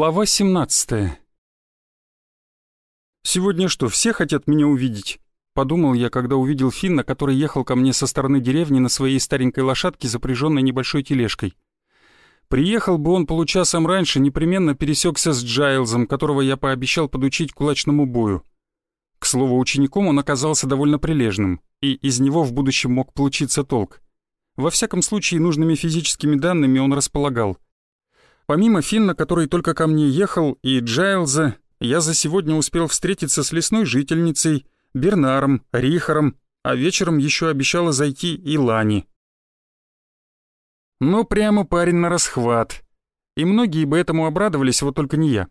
Глава 17 «Сегодня что, все хотят меня увидеть?» Подумал я, когда увидел Финна, который ехал ко мне со стороны деревни на своей старенькой лошадке, запряженной небольшой тележкой. Приехал бы он получасом раньше, непременно пересекся с Джайлзом, которого я пообещал подучить кулачному бою. К слову, учеником он оказался довольно прилежным, и из него в будущем мог получиться толк. Во всяком случае, нужными физическими данными он располагал — Помимо Финна, который только ко мне ехал, и Джайлза, я за сегодня успел встретиться с лесной жительницей, Бернаром, Рихаром, а вечером еще обещала зайти и Лани. Ну, прямо парень на расхват. И многие бы этому обрадовались, вот только не я.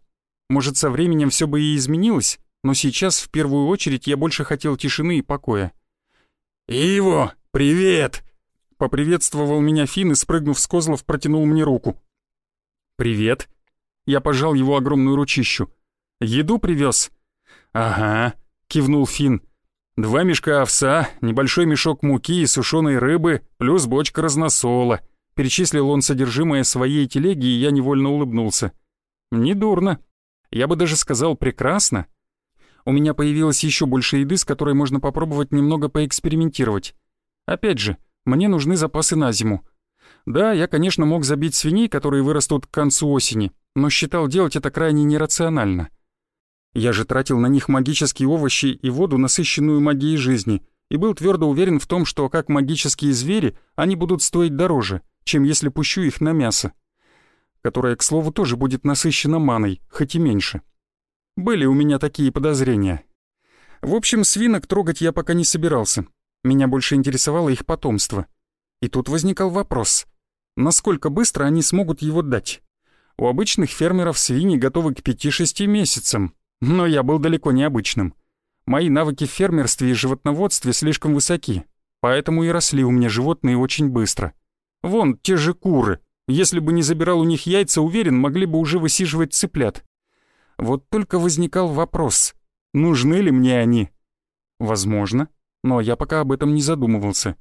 Может, со временем все бы и изменилось, но сейчас, в первую очередь, я больше хотел тишины и покоя. «Иво, привет!» Поприветствовал меня Финн и, спрыгнув с козлов, протянул мне руку. «Привет». Я пожал его огромную ручищу. «Еду привез?» «Ага», — кивнул Финн. «Два мешка овса, небольшой мешок муки и сушеной рыбы, плюс бочка разносола». Перечислил он содержимое своей телеги, и я невольно улыбнулся. «Недурно. Я бы даже сказал, прекрасно. У меня появилось еще больше еды, с которой можно попробовать немного поэкспериментировать. Опять же, мне нужны запасы на зиму. Да, я, конечно, мог забить свиней, которые вырастут к концу осени, но считал делать это крайне нерационально. Я же тратил на них магические овощи и воду, насыщенную магией жизни, и был твердо уверен в том, что как магические звери они будут стоить дороже, чем если пущу их на мясо, которое, к слову, тоже будет насыщено маной, хоть и меньше. Были у меня такие подозрения. В общем, свинок трогать я пока не собирался. Меня больше интересовало их потомство. И тут возникал вопрос — насколько быстро они смогут его дать. У обычных фермеров свиньи готовы к 5-6 месяцам, но я был далеко не обычным. Мои навыки в фермерстве и животноводстве слишком высоки, поэтому и росли у меня животные очень быстро. Вон, те же куры. Если бы не забирал у них яйца, уверен, могли бы уже высиживать цыплят. Вот только возникал вопрос, нужны ли мне они? Возможно, но я пока об этом не задумывался.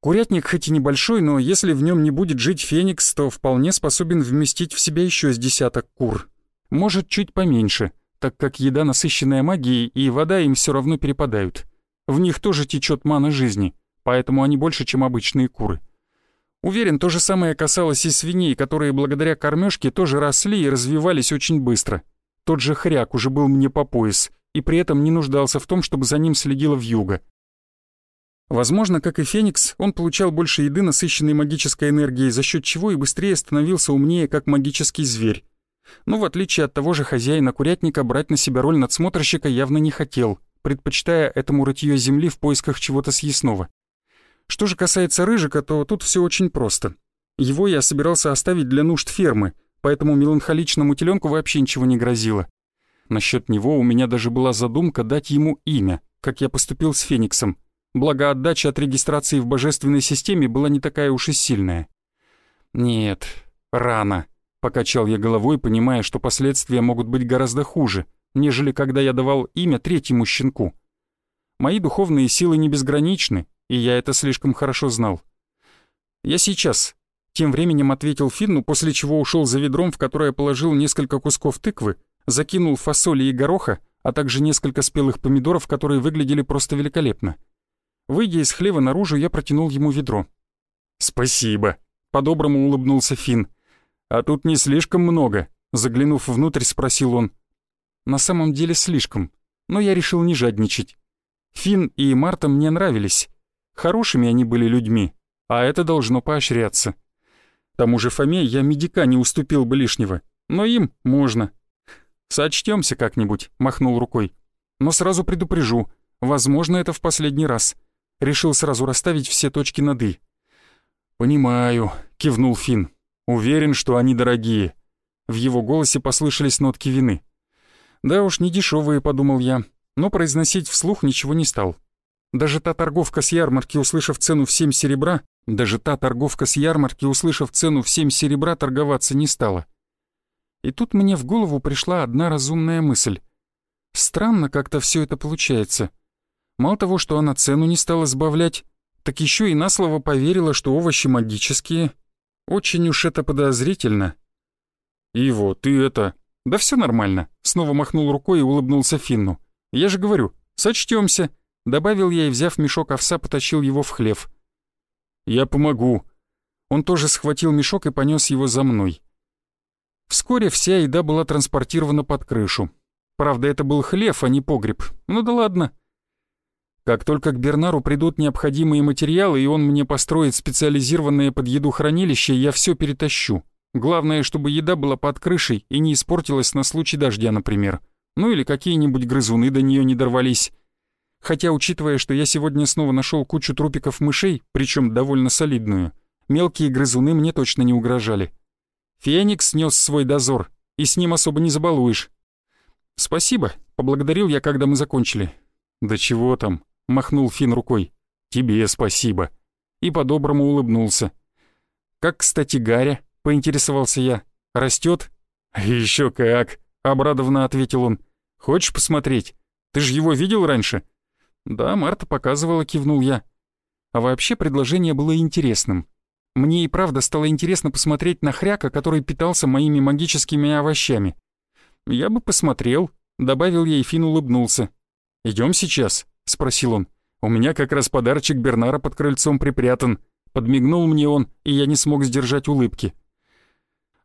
Курятник хоть и небольшой, но если в нем не будет жить феникс, то вполне способен вместить в себя еще с десяток кур. Может, чуть поменьше, так как еда насыщенная магией и вода им все равно перепадают. В них тоже течет мана жизни, поэтому они больше, чем обычные куры. Уверен, то же самое касалось и свиней, которые благодаря кормежке тоже росли и развивались очень быстро. Тот же хряк уже был мне по пояс, и при этом не нуждался в том, чтобы за ним следила вьюга. Возможно, как и Феникс, он получал больше еды, насыщенной магической энергией, за счет чего и быстрее становился умнее, как магический зверь. Но в отличие от того же хозяина курятника, брать на себя роль надсмотрщика явно не хотел, предпочитая этому рытье земли в поисках чего-то съестного. Что же касается Рыжика, то тут все очень просто. Его я собирался оставить для нужд фермы, поэтому меланхоличному теленку вообще ничего не грозило. Насчет него у меня даже была задумка дать ему имя, как я поступил с Фениксом — благо отдача от регистрации в божественной системе была не такая уж и сильная. «Нет, рано», — покачал я головой, понимая, что последствия могут быть гораздо хуже, нежели когда я давал имя третьему щенку. Мои духовные силы не безграничны, и я это слишком хорошо знал. «Я сейчас», — тем временем ответил Финну, после чего ушел за ведром, в которое положил несколько кусков тыквы, закинул фасоли и гороха, а также несколько спелых помидоров, которые выглядели просто великолепно. Выйдя из хлева наружу, я протянул ему ведро. «Спасибо», — по-доброму улыбнулся Финн. «А тут не слишком много», — заглянув внутрь, спросил он. «На самом деле слишком, но я решил не жадничать. Финн и Марта мне нравились. Хорошими они были людьми, а это должно поощряться. Тому же Фоме я медика не уступил бы лишнего, но им можно. Сочтёмся как-нибудь», — махнул рукой. «Но сразу предупрежу, возможно, это в последний раз». Решил сразу расставить все точки над «и». «Понимаю», — кивнул Финн. «Уверен, что они дорогие». В его голосе послышались нотки вины. «Да уж, не дешевые, подумал я, но произносить вслух ничего не стал. Даже та торговка с ярмарки, услышав цену в семь серебра, даже та торговка с ярмарки, услышав цену в семь серебра, торговаться не стала. И тут мне в голову пришла одна разумная мысль. Странно как-то все это получается. Мало того, что она цену не стала сбавлять, так еще и на слово поверила, что овощи магические. Очень уж это подозрительно. «Иво, ты это...» «Да все нормально», — снова махнул рукой и улыбнулся Финну. «Я же говорю, сочтемся», — добавил я и, взяв мешок овса, потащил его в хлев. «Я помогу». Он тоже схватил мешок и понес его за мной. Вскоре вся еда была транспортирована под крышу. Правда, это был хлев, а не погреб. Ну да ладно. Как только к Бернару придут необходимые материалы, и он мне построит специализированное под еду хранилище, я все перетащу. Главное, чтобы еда была под крышей и не испортилась на случай дождя, например. Ну или какие-нибудь грызуны до нее не дорвались. Хотя, учитывая, что я сегодня снова нашел кучу трупиков мышей, причем довольно солидную, мелкие грызуны мне точно не угрожали. Феникс нес свой дозор, и с ним особо не забалуешь. «Спасибо», — поблагодарил я, когда мы закончили. «Да чего там?» — махнул Фин рукой. «Тебе спасибо». И по-доброму улыбнулся. «Как, кстати, Гаря?» — поинтересовался я. «Растет?» «Еще как!» — обрадованно ответил он. «Хочешь посмотреть? Ты же его видел раньше?» «Да, Марта показывала», — кивнул я. А вообще предложение было интересным. Мне и правда стало интересно посмотреть на хряка, который питался моими магическими овощами. «Я бы посмотрел», — добавил я, и Фин улыбнулся. «Идем сейчас?» — спросил он. «У меня как раз подарочек Бернара под крыльцом припрятан». Подмигнул мне он, и я не смог сдержать улыбки.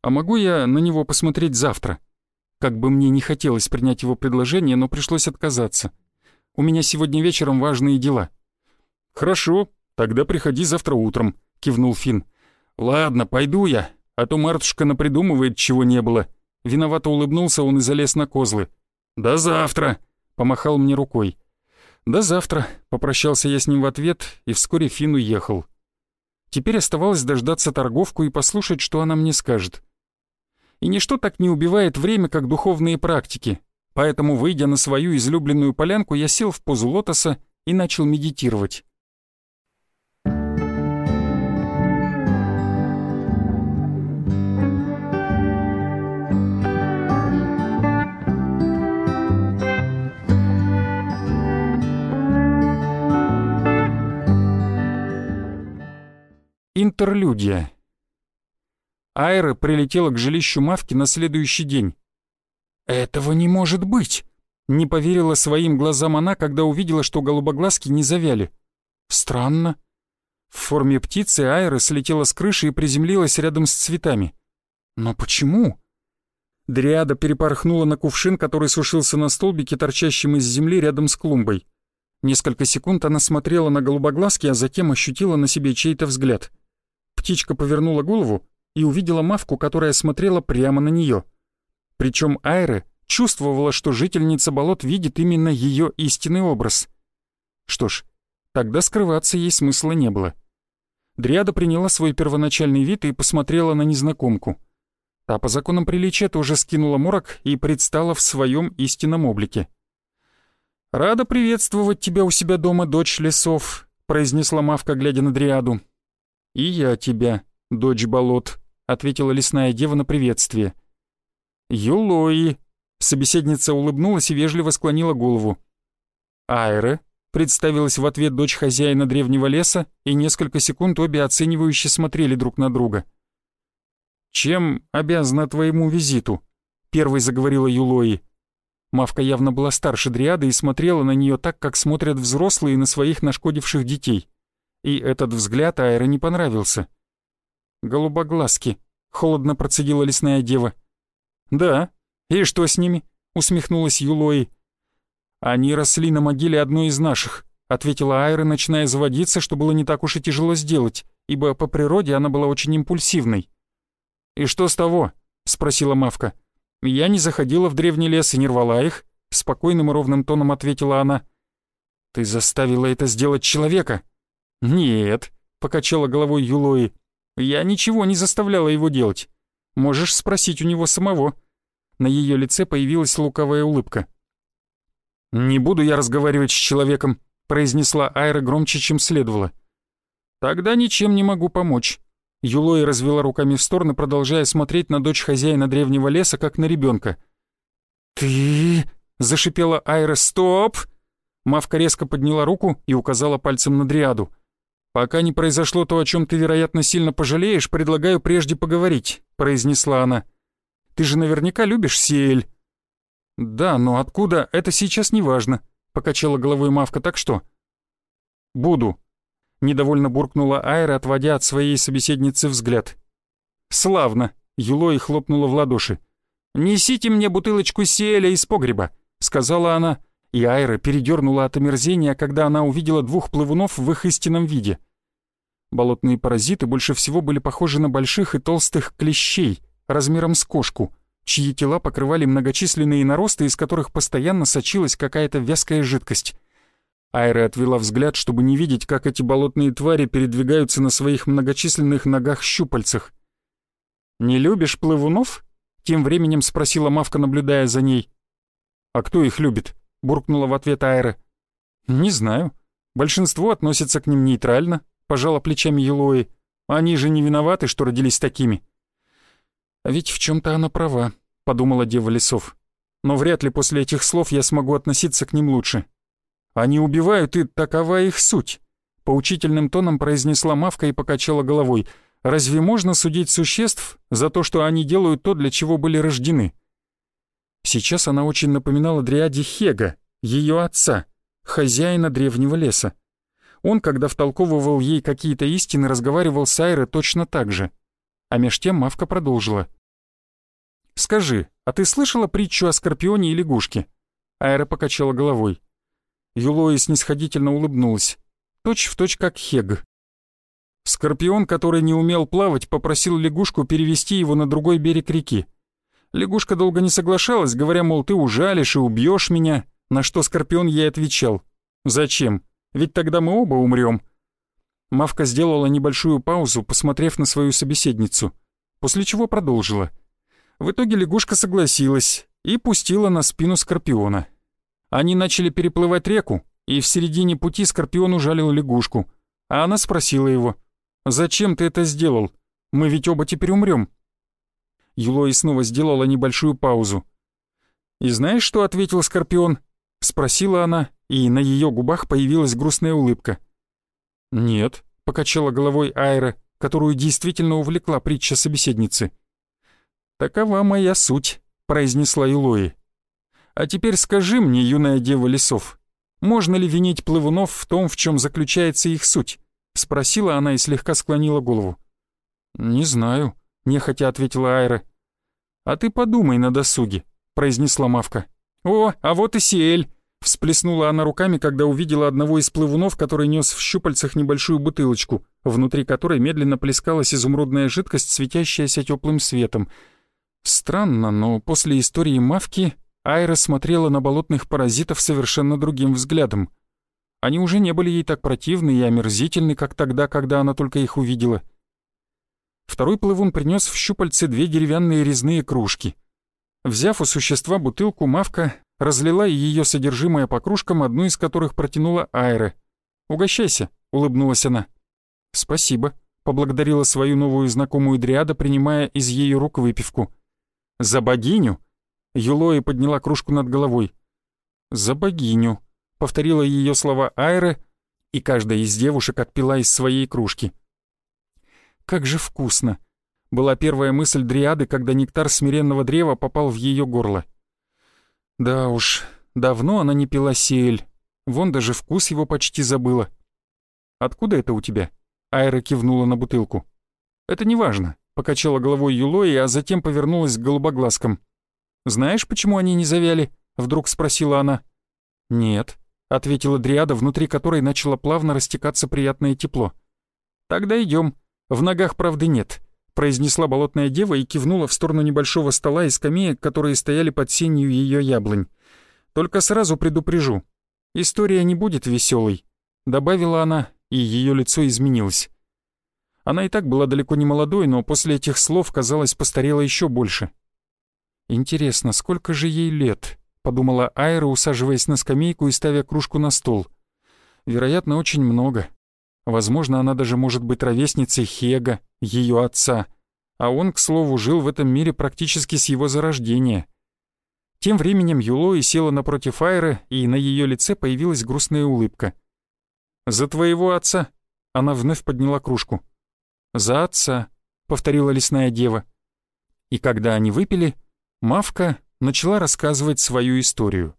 «А могу я на него посмотреть завтра?» Как бы мне не хотелось принять его предложение, но пришлось отказаться. У меня сегодня вечером важные дела». «Хорошо, тогда приходи завтра утром», — кивнул Финн. «Ладно, пойду я, а то Мартушка напридумывает, чего не было». Виновато улыбнулся он и залез на козлы. «До завтра!» — помахал мне рукой. «До завтра!» — попрощался я с ним в ответ, и вскоре Финн уехал. Теперь оставалось дождаться торговку и послушать, что она мне скажет. И ничто так не убивает время, как духовные практики, поэтому, выйдя на свою излюбленную полянку, я сел в позу лотоса и начал медитировать. Интерлюдия. Айра прилетела к жилищу Мавки на следующий день. «Этого не может быть!» Не поверила своим глазам она, когда увидела, что голубоглазки не завяли. «Странно». В форме птицы Айра слетела с крыши и приземлилась рядом с цветами. «Но почему?» Дриада перепорхнула на кувшин, который сушился на столбике, торчащем из земли рядом с клумбой. Несколько секунд она смотрела на голубоглазки, а затем ощутила на себе чей-то взгляд — Птичка повернула голову и увидела мавку, которая смотрела прямо на нее. Причем Айре чувствовала, что жительница болот видит именно ее истинный образ. Что ж, тогда скрываться ей смысла не было. Дриада приняла свой первоначальный вид и посмотрела на незнакомку. Та по законам приличия тоже скинула морок и предстала в своем истинном облике. «Рада приветствовать тебя у себя дома, дочь лесов», — произнесла Мавка, глядя на Дриаду. «И я тебя, дочь болот», — ответила лесная дева на приветствие. «Юлои», — собеседница улыбнулась и вежливо склонила голову. «Айре», — представилась в ответ дочь хозяина древнего леса, и несколько секунд обе оценивающе смотрели друг на друга. «Чем обязана твоему визиту?» — первой заговорила Юлои. Мавка явно была старше Дриады и смотрела на нее так, как смотрят взрослые на своих нашкодивших детей и этот взгляд Айре не понравился. «Голубоглазки», — холодно процедила лесная дева. «Да, и что с ними?» — усмехнулась Юлои. «Они росли на могиле одной из наших», — ответила Айра, начиная заводиться, что было не так уж и тяжело сделать, ибо по природе она была очень импульсивной. «И что с того?» — спросила Мавка. «Я не заходила в древний лес и не рвала их», — спокойным и ровным тоном ответила она. «Ты заставила это сделать человека», «Нет», — покачала головой Юлои, — «я ничего не заставляла его делать. Можешь спросить у него самого». На ее лице появилась луковая улыбка. «Не буду я разговаривать с человеком», — произнесла Айра громче, чем следовало. «Тогда ничем не могу помочь». Юлои развела руками в стороны, продолжая смотреть на дочь хозяина древнего леса, как на ребенка. «Ты...» — зашипела Айра. «Стоп!» Мавка резко подняла руку и указала пальцем на Дриаду. «Пока не произошло то, о чем ты, вероятно, сильно пожалеешь, предлагаю прежде поговорить», — произнесла она. Ты же наверняка любишь Сиэль». «Да, но откуда, это сейчас не важно», — покачала головой Мавка, так что? «Буду», — недовольно буркнула Айра, отводя от своей собеседницы взгляд. «Славно», — Юлой хлопнула в ладоши. «Несите мне бутылочку Сиэля из погреба», — сказала она, и Айра передернула от омерзения, когда она увидела двух плывунов в их истинном виде. Болотные паразиты больше всего были похожи на больших и толстых клещей, размером с кошку — чьи тела покрывали многочисленные наросты, из которых постоянно сочилась какая-то вязкая жидкость. Айра отвела взгляд, чтобы не видеть, как эти болотные твари передвигаются на своих многочисленных ногах-щупальцах. «Не любишь плывунов?» — тем временем спросила Мавка, наблюдая за ней. «А кто их любит?» — буркнула в ответ Айра. «Не знаю. Большинство относятся к ним нейтрально», — пожала плечами Елои. «Они же не виноваты, что родились такими». «А ведь в чем то она права», — подумала Дева Лесов. «Но вряд ли после этих слов я смогу относиться к ним лучше. Они убивают, и такова их суть», — поучительным тоном произнесла Мавка и покачала головой. «Разве можно судить существ за то, что они делают то, для чего были рождены?» Сейчас она очень напоминала Дриаде Хега, ее отца, хозяина древнего леса. Он, когда втолковывал ей какие-то истины, разговаривал с Айрой точно так же. А меж тем Мавка продолжила. «Скажи, а ты слышала притчу о скорпионе и лягушке?» Айра покачала головой. Юлои снисходительно улыбнулась. Точь в точь как Хег. Скорпион, который не умел плавать, попросил лягушку перевести его на другой берег реки. Лягушка долго не соглашалась, говоря, мол, ты ужалишь и убьешь меня, на что Скорпион ей отвечал. «Зачем? Ведь тогда мы оба умрем. Мавка сделала небольшую паузу, посмотрев на свою собеседницу, после чего продолжила — в итоге лягушка согласилась и пустила на спину Скорпиона. Они начали переплывать реку, и в середине пути Скорпион ужалил лягушку. А она спросила его, «Зачем ты это сделал? Мы ведь оба теперь умрем». Юлои снова сделала небольшую паузу. «И знаешь, что ответил Скорпион?» — спросила она, и на ее губах появилась грустная улыбка. «Нет», — покачала головой Айра, которую действительно увлекла притча собеседницы. «Такова моя суть», — произнесла Илои. «А теперь скажи мне, юная дева лесов, можно ли винить плывунов в том, в чем заключается их суть?» — спросила она и слегка склонила голову. «Не знаю», — нехотя ответила Айра. «А ты подумай на досуге», — произнесла Мавка. «О, а вот и Сиэль!» — всплеснула она руками, когда увидела одного из плывунов, который нес в щупальцах небольшую бутылочку, внутри которой медленно плескалась изумрудная жидкость, светящаяся теплым светом — Странно, но после истории Мавки Айра смотрела на болотных паразитов совершенно другим взглядом. Они уже не были ей так противны и омерзительны, как тогда, когда она только их увидела. Второй плывун принес в щупальце две деревянные резные кружки. Взяв у существа бутылку, Мавка разлила ее содержимое по кружкам, одну из которых протянула Айре. «Угощайся», — улыбнулась она. «Спасибо», — поблагодарила свою новую знакомую Дриада, принимая из ее рук выпивку. «За богиню?» Юлои подняла кружку над головой. «За богиню», — повторила ее слова Айра, и каждая из девушек отпила из своей кружки. «Как же вкусно!» — была первая мысль Дриады, когда нектар смиренного древа попал в ее горло. «Да уж, давно она не пила сель. Вон даже вкус его почти забыла». «Откуда это у тебя?» — Айра кивнула на бутылку. «Это не важно. Покачала головой Юлои, а затем повернулась к голубоглазкам. «Знаешь, почему они не завяли?» — вдруг спросила она. «Нет», — ответила Дриада, внутри которой начало плавно растекаться приятное тепло. «Тогда идем. В ногах правды нет», — произнесла болотная дева и кивнула в сторону небольшого стола и скамеек, которые стояли под сенью ее яблонь. «Только сразу предупрежу. История не будет веселой», — добавила она, и ее лицо изменилось. Она и так была далеко не молодой, но после этих слов, казалось, постарела еще больше. «Интересно, сколько же ей лет?» — подумала Айра, усаживаясь на скамейку и ставя кружку на стол. «Вероятно, очень много. Возможно, она даже может быть ровесницей Хега, ее отца. А он, к слову, жил в этом мире практически с его зарождения». Тем временем Юлои села напротив Айры, и на ее лице появилась грустная улыбка. «За твоего отца!» — она вновь подняла кружку. «За отца», — повторила лесная дева. И когда они выпили, Мавка начала рассказывать свою историю.